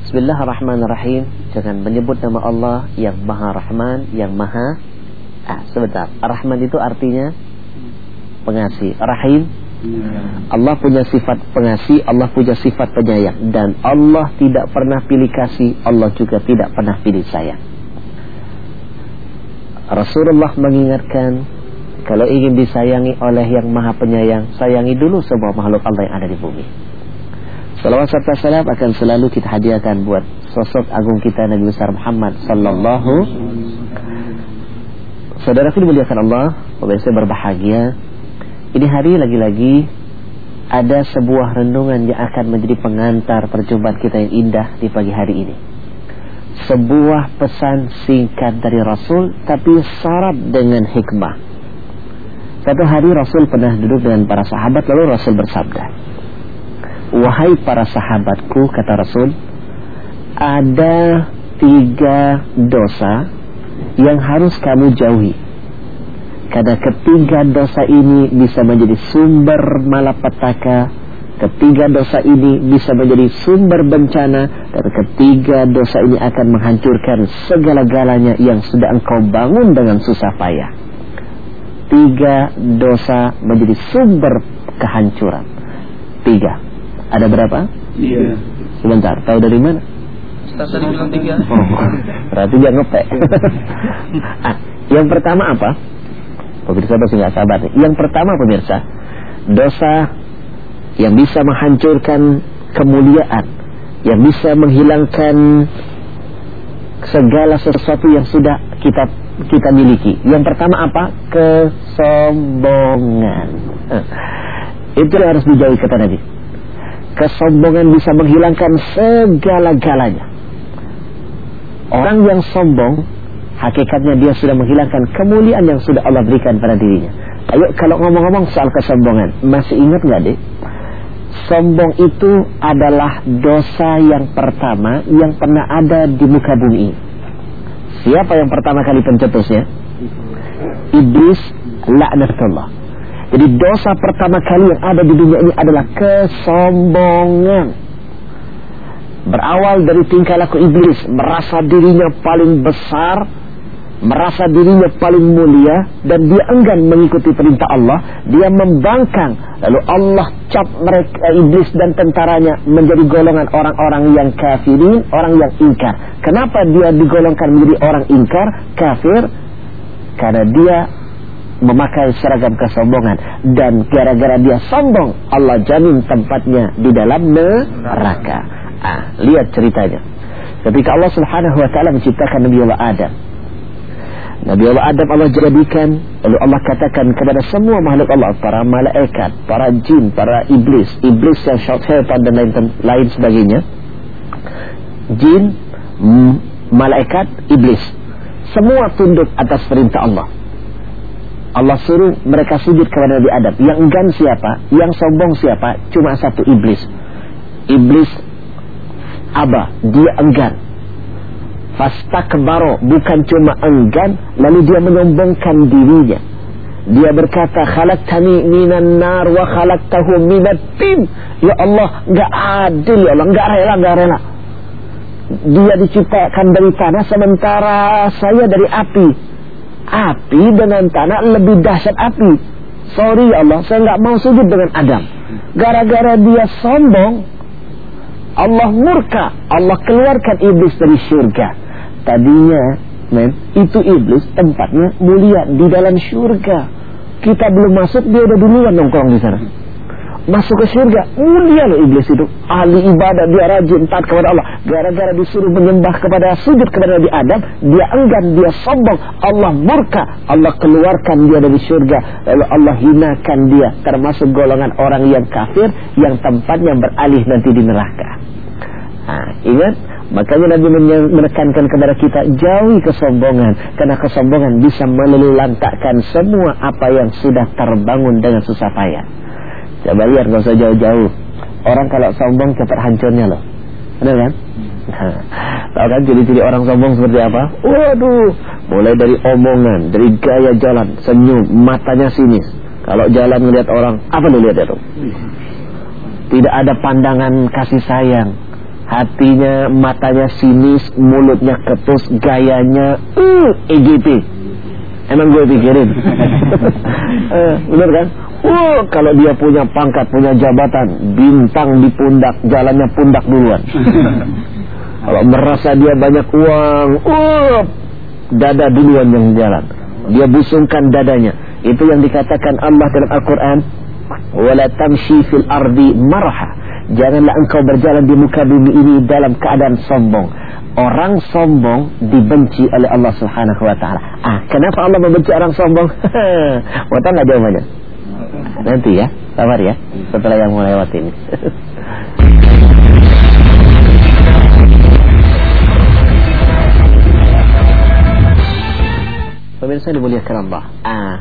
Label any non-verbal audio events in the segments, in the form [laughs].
Bismillahirrahmanirrahim. Jangan menyebut nama Allah yang Maha Rahman, yang Maha Ah, sebentar. Rahman itu artinya pengasih. Rahim Allah punya sifat pengasih, Allah punya sifat penyayang dan Allah tidak pernah pilih kasih, Allah juga tidak pernah pilih sayang. Rasulullah mengingatkan kalau ingin disayangi oleh yang Maha Penyayang, sayangi dulu semua makhluk Allah yang ada di bumi. Salawat serta salam akan selalu kita hadiahkan buat sosok agung kita Nabi besar Muhammad sallallahu Saudara dimuliakan Allah, pemirsa berbahagia. Ini hari lagi-lagi ada sebuah renungan yang akan menjadi pengantar perjumpaan kita yang indah di pagi hari ini. Sebuah pesan singkat dari Rasul tapi syarat dengan hikmah. Satu hari Rasul pernah duduk dengan para sahabat lalu Rasul bersabda, Wahai para sahabatku kata Rasul Ada tiga dosa Yang harus kamu jauhi. Karena ketiga dosa ini Bisa menjadi sumber malapetaka Ketiga dosa ini bisa menjadi sumber bencana Dan ketiga dosa ini akan menghancurkan segala-galanya Yang sudah engkau bangun dengan susah payah Tiga dosa menjadi sumber kehancuran Tiga ada berapa? Iya. Sebentar, tahu dari mana? Ustaz tadi bilang tiga. Oh, berarti dia ngepek. ah, yang pertama apa? Pemirsa pasti nggak sabar nih. Yang pertama pemirsa, dosa yang bisa menghancurkan kemuliaan, yang bisa menghilangkan segala sesuatu yang sudah kita kita miliki. Yang pertama apa? Kesombongan. Itu yang harus dijauhi kata Nabi. Kesombongan bisa menghilangkan segala-galanya. Orang yang sombong, hakikatnya dia sudah menghilangkan kemuliaan yang sudah Allah berikan pada dirinya. Ayo kalau ngomong-ngomong soal kesombongan, masih ingat nggak deh? Sombong itu adalah dosa yang pertama yang pernah ada di muka bumi. Siapa yang pertama kali pencetusnya? Iblis laknatullah. Jadi dosa pertama kali yang ada di dunia ini adalah kesombongan. Berawal dari tingkah laku iblis, merasa dirinya paling besar, merasa dirinya paling mulia dan dia enggan mengikuti perintah Allah, dia membangkang. Lalu Allah cap mereka iblis dan tentaranya menjadi golongan orang-orang yang kafirin, orang yang ingkar. Kenapa dia digolongkan menjadi orang ingkar, kafir? Karena dia memakai seragam kesombongan dan gara-gara dia sombong Allah jamin tempatnya di dalam neraka. Ah, lihat ceritanya. Ketika Allah Subhanahu wa taala menciptakan Nabi Allah Adam. Nabi Allah Adam Allah jadikan lalu Allah katakan kepada semua makhluk Allah, para malaikat, para jin, para iblis, iblis yang syaitan dan lain lain sebagainya. Jin, malaikat, iblis. Semua tunduk atas perintah Allah. Allah suruh mereka sujud kepada Nabi Adam. Yang enggan siapa? Yang sombong siapa? Cuma satu iblis. Iblis Aba, dia enggan. Fastakbaro, bukan cuma enggan, lalu dia menyombongkan dirinya. Dia berkata, khalaqtani minan nar wa khalaqtahu minat tin. Ya Allah, enggak adil ya Allah, enggak rela, enggak rela. Dia diciptakan dari tanah sementara saya dari api api dengan tanah lebih dahsyat api. Sorry ya Allah, saya nggak mau sujud dengan Adam. Gara-gara dia sombong, Allah murka. Allah keluarkan iblis dari surga. Tadinya, men, itu iblis tempatnya mulia di dalam surga. Kita belum masuk, dia udah duluan nongkrong di sana masuk ke surga. Mulia loh iblis itu. Ahli ibadah, dia rajin, taat kepada Allah. Gara-gara disuruh menyembah kepada sujud kepada Nabi Adam, dia enggan, dia sombong. Allah murka. Allah keluarkan dia dari surga. Lalu Allah hinakan dia. Termasuk golongan orang yang kafir, yang tempatnya beralih nanti di neraka. Nah, ingat? Makanya Nabi menekankan kepada kita jauhi kesombongan karena kesombongan bisa melululantakkan semua apa yang sudah terbangun dengan susah payah. Coba lihat nggak usah jauh-jauh. Orang kalau sombong cepat hancurnya loh. Benar kan? Nah, tahu kan ciri-ciri orang sombong seperti apa? Waduh, mulai dari omongan, dari gaya jalan, senyum, matanya sinis. Kalau jalan melihat orang, apa lu lihat itu? Tidak ada pandangan kasih sayang. Hatinya, matanya sinis, mulutnya ketus, gayanya uh, EGP. Emang gue pikirin. [laughs] eh, bener kan? Oh, kalau dia punya pangkat, punya jabatan, bintang di pundak, jalannya pundak duluan. [laughs] kalau merasa dia banyak uang, oh, dada duluan yang jalan. Dia busungkan dadanya. Itu yang dikatakan Allah dalam Al-Quran. Wala tamshi fil ardi marha. Janganlah engkau berjalan di muka bumi ini dalam keadaan sombong. Orang sombong dibenci oleh Allah Subhanahu wa taala. Ah, kenapa Allah membenci orang sombong? [laughs] Mau nggak jawabannya? Nanti ya, sabar ya. Setelah yang mulai lewat ini. [laughs] Pemirsa dimuliakan Allah. Ah,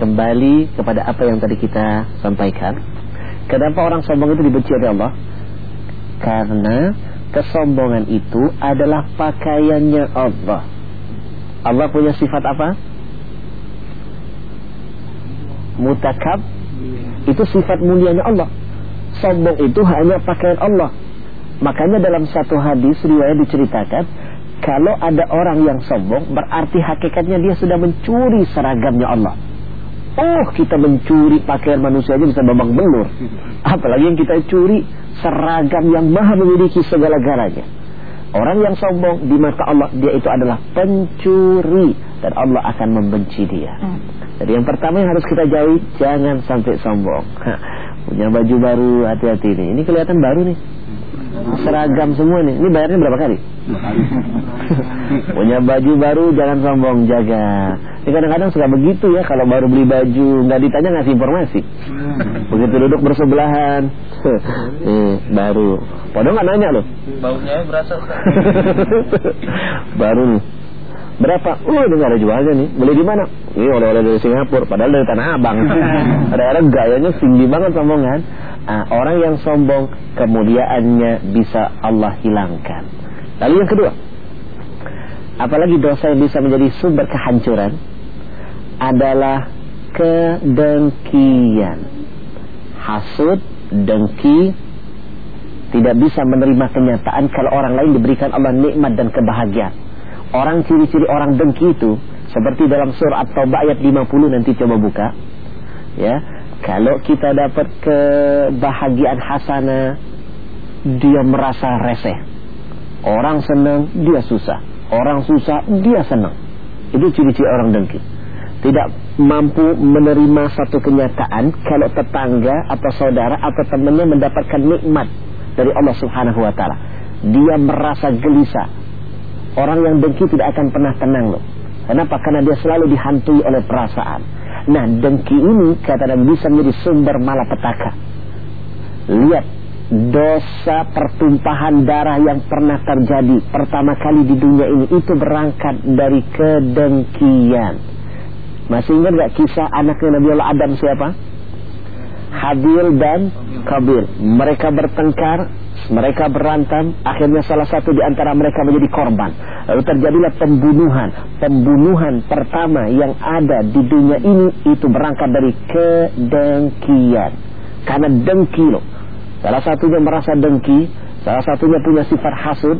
kembali kepada apa yang tadi kita sampaikan. Kenapa orang sombong itu dibenci oleh Allah? Karena kesombongan itu adalah pakaiannya Allah. Allah punya sifat apa? Mutakab. Itu sifat mulianya Allah. Sombong itu hanya pakaian Allah. Makanya dalam satu hadis riwayat diceritakan kalau ada orang yang sombong berarti hakikatnya dia sudah mencuri seragamnya Allah. Oh kita mencuri pakaian manusia aja bisa babak belur. Apalagi yang kita curi seragam yang maha memiliki segala-galanya. Orang yang sombong di mata Allah dia itu adalah pencuri dan Allah akan membenci dia. Hmm. Jadi yang pertama yang harus kita jauhi jangan sampai sombong. [laughs] Punya baju baru hati-hati nih. Ini kelihatan baru nih seragam semua nih. Ini bayarnya berapa kali? [laughs] Punya baju baru jangan sombong jaga. Ini kadang-kadang suka begitu ya kalau baru beli baju nggak ditanya ngasih informasi. Begitu duduk bersebelahan, nih baru. Padahal nggak nanya loh. Baunya berasa. [laughs] baru nih. Berapa? Oh, ini ada jualnya nih. Beli di mana? Ini oleh-oleh dari Singapura, padahal dari Tanah Abang. [laughs] Ada-ada gayanya tinggi banget sombongan. Nah, orang yang sombong kemuliaannya bisa Allah hilangkan. Lalu yang kedua, apalagi dosa yang bisa menjadi sumber kehancuran adalah kedengkian. Hasud, dengki tidak bisa menerima kenyataan kalau orang lain diberikan Allah nikmat dan kebahagiaan. Orang ciri-ciri orang dengki itu seperti dalam surah At-Taubah ayat 50 nanti coba buka. Ya, kalau kita dapat kebahagiaan hasanah, dia merasa reseh. Orang senang, dia susah. Orang susah, dia senang. Itu ciri-ciri orang dengki. Tidak mampu menerima satu kenyataan kalau tetangga atau saudara atau temannya mendapatkan nikmat dari Allah Subhanahu wa taala. Dia merasa gelisah. Orang yang dengki tidak akan pernah tenang loh. Kenapa? Karena dia selalu dihantui oleh perasaan. Nah dengki ini kata Nabi bisa menjadi sumber malapetaka. Lihat dosa pertumpahan darah yang pernah terjadi pertama kali di dunia ini itu berangkat dari kedengkian. Masih ingat gak kisah anaknya Nabi Allah Adam siapa? Habil dan Kabil. Mereka bertengkar mereka berantem, akhirnya salah satu di antara mereka menjadi korban. Lalu terjadilah pembunuhan. Pembunuhan pertama yang ada di dunia ini itu berangkat dari kedengkian. Karena dengki loh. Salah satunya merasa dengki, salah satunya punya sifat hasud,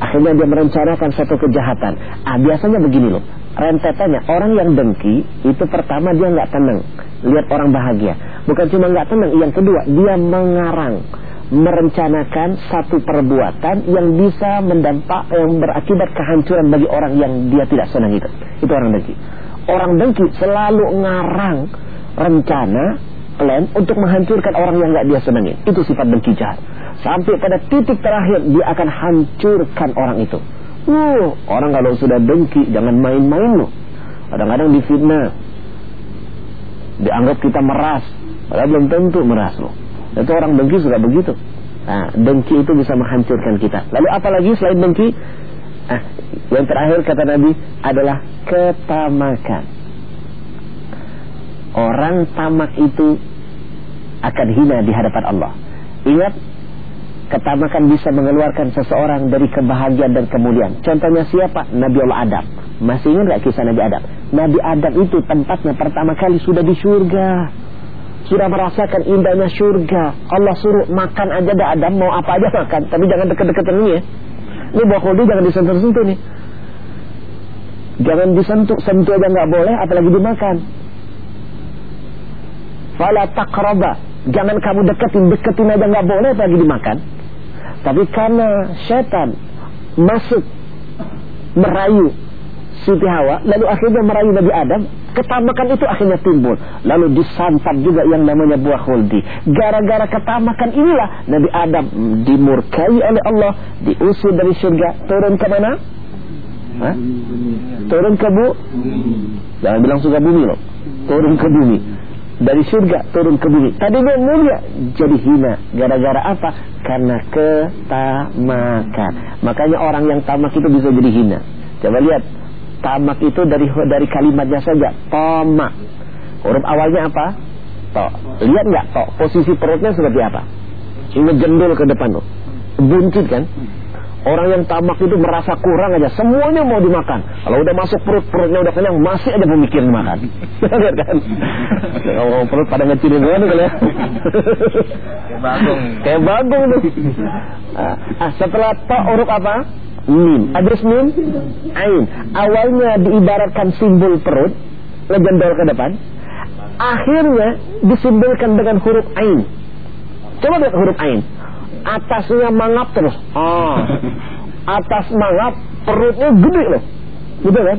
akhirnya dia merencanakan satu kejahatan. Ah biasanya begini loh, rentetannya orang yang dengki itu pertama dia nggak tenang, lihat orang bahagia. Bukan cuma nggak tenang, yang kedua dia mengarang merencanakan satu perbuatan yang bisa mendampak yang berakibat kehancuran bagi orang yang dia tidak senang itu. Itu orang dengki. Orang dengki selalu ngarang rencana plan untuk menghancurkan orang yang nggak dia senangi. Itu sifat dengki jahat. Sampai pada titik terakhir dia akan hancurkan orang itu. Uh, orang kalau sudah dengki jangan main-main loh. Kadang-kadang difitnah. Dianggap kita meras. Padahal belum tentu meras loh. Itu orang dengki suka begitu. Nah, dengki itu bisa menghancurkan kita. Lalu apalagi selain dengki? Ah, yang terakhir kata Nabi adalah ketamakan. Orang tamak itu akan hina di hadapan Allah. Ingat, ketamakan bisa mengeluarkan seseorang dari kebahagiaan dan kemuliaan. Contohnya siapa? Nabi Allah Adam. Masih ingat gak kisah Nabi Adam? Nabi Adam itu tempatnya pertama kali sudah di surga sudah merasakan indahnya surga. Allah suruh makan aja dah Adam mau apa aja makan, tapi jangan deket-deketan ini ya. Ini buah khuldi jangan disentuh-sentuh nih. Jangan disentuh, sentuh aja nggak boleh, apalagi dimakan. Fala taqraba. Jangan kamu deketin, deketin aja nggak boleh, apalagi dimakan. Tapi karena setan masuk merayu Siti Hawa, lalu akhirnya merayu Nabi Adam, ketamakan itu akhirnya timbul. Lalu disantap juga yang namanya buah khuldi. Gara-gara ketamakan inilah Nabi Adam dimurkai oleh Allah, diusir dari surga, turun ke mana? Hah? Turun ke bu? Jangan bilang suka bumi loh. Turun ke bumi. Dari surga turun ke bumi. Tadinya mulia jadi hina. Gara-gara apa? Karena ketamakan. Makanya orang yang tamak itu bisa jadi hina. Coba lihat. Tamak itu dari dari kalimatnya saja. Tamak. Huruf awalnya apa? To. Lihat nggak to? Posisi perutnya seperti apa? Ini jendul ke depan tuh. Buncit kan? Orang yang tamak itu merasa kurang aja, semuanya mau dimakan. Kalau udah masuk perut, perutnya udah kenyang, masih aja memikir makan. [laughs] Lihat kan? Kalau perut pada ngecilin kali ya. Kayak bagong. Kayak bagong tuh. Ah, ah, setelah ta huruf apa? Mim. Habis mim? Ain. Awalnya diibaratkan simbol perut, ngejendol ke depan. Akhirnya disimbolkan dengan huruf ain. Coba lihat huruf ain atasnya mangap terus. Ah. [laughs] Atas mangap, perutnya gede loh. Gitu kan?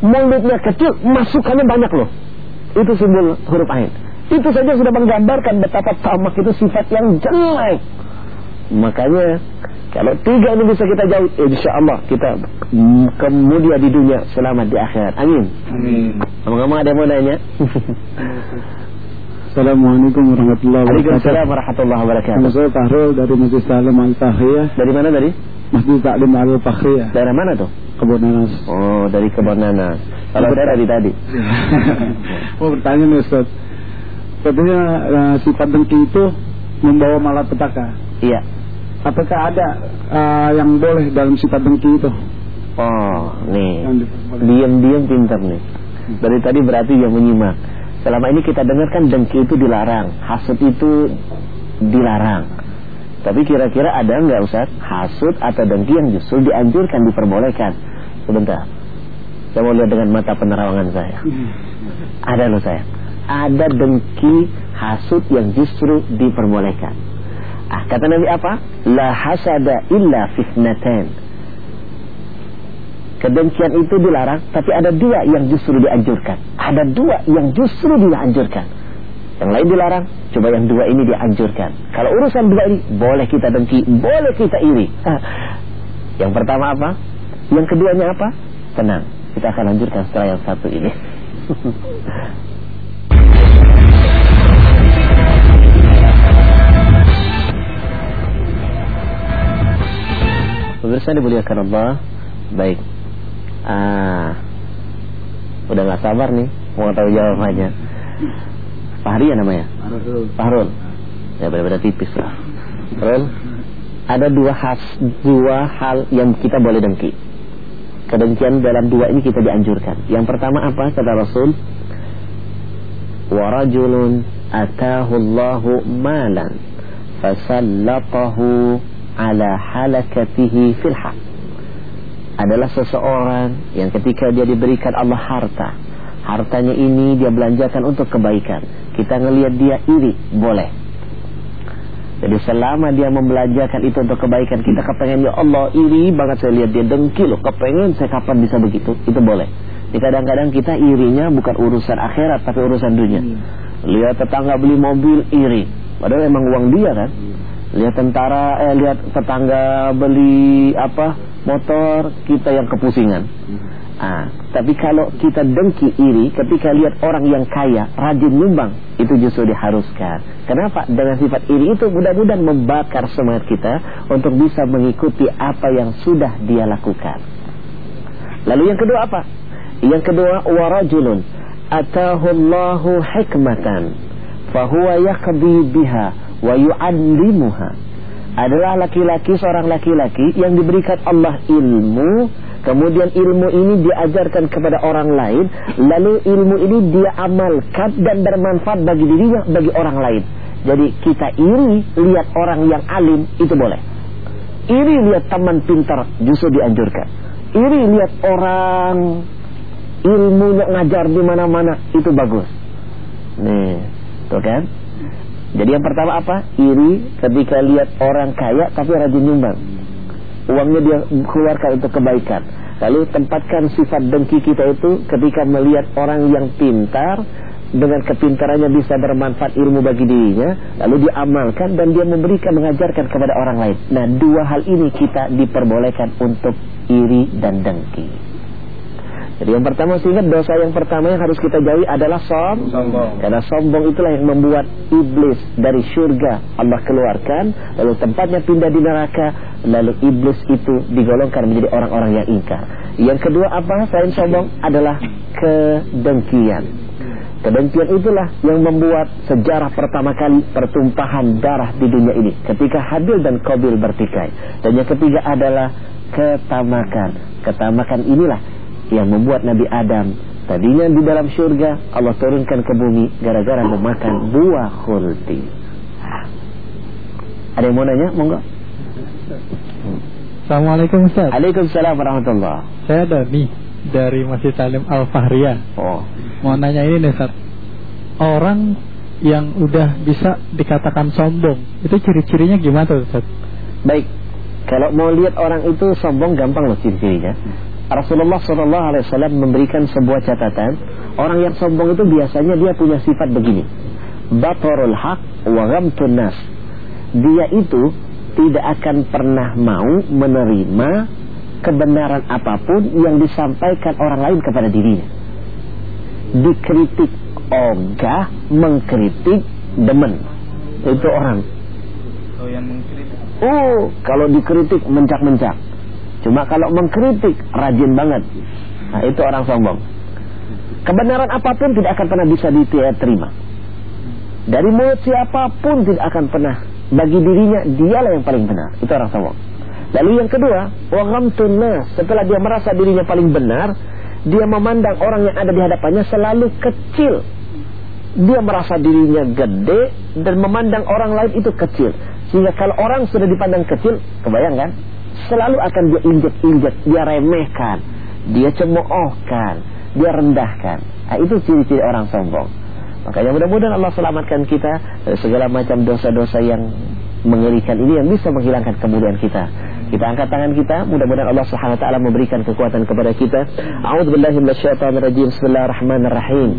Mulutnya kecil, masukannya banyak loh. Itu simbol huruf ain. Itu saja sudah menggambarkan betapa tamak itu sifat yang jelek. Makanya kalau tiga ini bisa kita jauh, insya Allah kita kemudian di dunia selamat di akhirat. Amin. Amin. Ngomong-ngomong ada yang mau nanya? [laughs] Assalamualaikum warahmatullahi wabarakatuh. Waalaikumsalam warahmatullahi wabarakatuh. Nama saya Tahrul dari Masjid Salim Al Fahriyah, Dari mana tadi? Masjid Taklim Al Fahriyah, Daerah mana tuh? Kebun Nanas. Oh, dari kebun nanas. Kalau saya dari tadi. [laughs] Mau bertanya nih Ustaz. Katanya eh, sifat dengki itu membawa malapetaka. Iya. Apakah ada eh, yang boleh dalam sifat dengki itu? Oh, nih. Diam-diam pintar nih. Dari tadi berarti dia menyimak. Selama ini kita dengarkan dengki itu dilarang, hasut itu dilarang. Tapi kira-kira ada nggak Ustaz hasut atau dengki yang justru dianjurkan, diperbolehkan? Sebentar. Saya mau lihat dengan mata penerawangan saya. Ada loh saya. Ada dengki hasut yang justru diperbolehkan. Ah, kata Nabi apa? La hasada illa fitnatain. Kedengkian itu dilarang, tapi ada dua yang justru dianjurkan. Ada dua yang justru dianjurkan. Yang lain dilarang, coba yang dua ini dianjurkan. Kalau urusan dua ini, boleh kita dengki, boleh kita iri. [laughs] Yang pertama apa? Yang keduanya apa? Tenang, kita akan lanjutkan setelah yang satu ini. [laughs] Pemirsa dimuliakan Allah Baik. Ah, Udah gak sabar nih Mau tahu jawabannya. Fahri ya namanya. Fahrul. Ya benar-benar tipis lah. Fahrul Ada dua, has, dua hal yang kita boleh dengki. Kedengkian dalam dua ini kita dianjurkan. Yang pertama apa? Kata Rasul Warajulun atahu Allahu malan Fasallatahu ala halakatihi fil haq. Adalah seseorang yang ketika dia diberikan Allah harta hartanya ini dia belanjakan untuk kebaikan. Kita ngelihat dia iri boleh. Jadi selama dia membelanjakan itu untuk kebaikan kita kepengen ya Allah iri banget saya lihat dia dengki loh. Kepengen saya kapan bisa begitu? Itu boleh. Kadang-kadang kita irinya bukan urusan akhirat tapi urusan dunia. Lihat tetangga beli mobil iri. Padahal emang uang dia kan lihat tentara eh lihat tetangga beli apa motor kita yang kepusingan. Ah tapi kalau kita dengki iri ketika lihat orang yang kaya rajin nyumbang itu justru diharuskan. Kenapa? Dengan sifat iri itu mudah-mudahan membakar semangat kita untuk bisa mengikuti apa yang sudah dia lakukan. Lalu yang kedua apa? Yang kedua warajulun atahullahu hikmatan fahuwa yaqdi biha wa yu'allimuha adalah laki-laki seorang laki-laki yang diberikan Allah ilmu kemudian ilmu ini diajarkan kepada orang lain, lalu ilmu ini dia amalkan dan bermanfaat bagi dirinya, bagi orang lain. Jadi kita iri lihat orang yang alim itu boleh. Iri lihat teman pintar justru dianjurkan. Iri lihat orang ilmunya ngajar di mana-mana itu bagus. Nih, tuh kan? Jadi yang pertama apa? Iri ketika lihat orang kaya tapi rajin nyumbang. Uangnya dia keluarkan untuk kebaikan. Lalu tempatkan sifat dengki kita itu ketika melihat orang yang pintar dengan kepintarannya bisa bermanfaat ilmu bagi dirinya lalu dia amalkan dan dia memberikan mengajarkan kepada orang lain nah dua hal ini kita diperbolehkan untuk iri dan dengki jadi yang pertama sehingga dosa yang pertama yang harus kita jauhi adalah som Sombong. karena sombong itulah yang membuat iblis dari surga Allah keluarkan lalu tempatnya pindah di neraka lalu iblis itu digolongkan menjadi orang-orang yang ingkar yang kedua apa selain sombong adalah kedengkian Kedengkian itulah yang membuat sejarah pertama kali pertumpahan darah di dunia ini ketika Habil dan Qabil bertikai. Dan yang ketiga adalah ketamakan. Ketamakan inilah yang membuat Nabi Adam tadinya di dalam surga Allah turunkan ke bumi gara-gara memakan buah khuldi. Ada yang mau nanya? Monggo. Assalamualaikum Ustaz Waalaikumsalam warahmatullahi Saya Dani dari Masjid Salim Al-Fahriya Oh. Mau nanya ini nih Ustaz Orang yang udah bisa dikatakan sombong Itu ciri-cirinya gimana tuh Ustaz? Baik, kalau mau lihat orang itu sombong gampang loh ciri-cirinya. Rasulullah SAW memberikan sebuah catatan. Orang yang sombong itu biasanya dia punya sifat begini. Batorul haq wa ghamtun nas. Dia itu tidak akan pernah mau menerima kebenaran apa pun yang disampaikan orang lain kepada dirinya. Dikritik ogah, mengkritik demen. Itu orang Oh yang mengkritik. Oh, kalau dikritik mencak-mencak. Cuma kalau mengkritik rajin banget. Nah, itu orang sombong. Kebenaran apa pun tidak akan pernah bisa diterima. Dari mulut siapa pun tidak akan pernah bagi dirinya dialah yang paling benar. Itu orang sombong. Lalu yang kedua, wa ghamtun nas. Setelah dia merasa dirinya paling benar, dia memandang orang yang ada di hadapannya selalu kecil. Dia merasa dirinya gede dan memandang orang lain itu kecil. Sehingga kalau orang sudah dipandang kecil, kebayang kan? Selalu akan dia injek-injek, dia remehkan, dia cemoohkan, dia rendahkan. Nah, itu ciri-ciri orang sombong. Makanya mudah-mudahan Allah selamatkan kita dari segala macam dosa-dosa yang mengerikan ini yang bisa menghilangkan kemuliaan kita. Kita angkat tangan kita, mudah-mudahan Allah Subhanahu wa taala memberikan kekuatan kepada kita. A'udzubillahi minasyaitonirrajim. Bismillahirrahmanirrahim.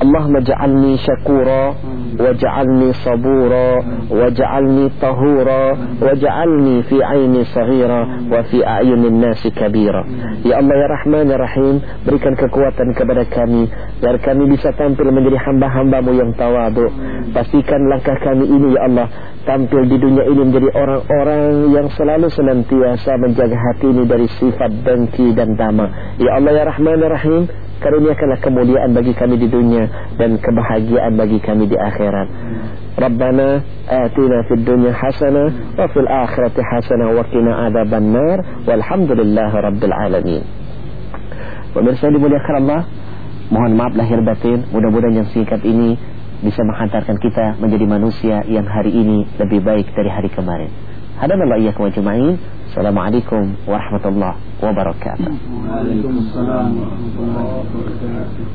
Allahumma ja'alni syakura waj'alni sabura waj'alni tahura waj'alni fi 'aini saghira wa fi a'yunin nasi kabira. Ya Allah ya Rahman ya Rahim, berikan kekuatan kepada kami agar kami bisa tampil menjadi hamba-hambamu yang tawadu. Pastikan langkah kami ini ya Allah tampil di dunia ini menjadi orang-orang yang selalu senantiasa menjaga hati ini dari sifat dengki dan dama. Ya Allah ya Rahman ya Rahim, karuniakanlah kemuliaan bagi kami di dunia dan kebahagiaan bagi kami di akhirat. Rabbana atina fid dunya hasanah wa fil akhirati hasanah wa qina adzaban nar walhamdulillahi rabbil alamin. Pemirsa dimuliakan Allah, mohon maaf lahir batin, mudah-mudahan yang singkat ini bisa menghantarkan kita menjadi manusia yang hari ini lebih baik dari hari kemarin. Hadanallah iyyakum ajma'in. Assalamualaikum warahmatullahi wabarakatuh. Waalaikumsalam warahmatullahi wabarakatuh.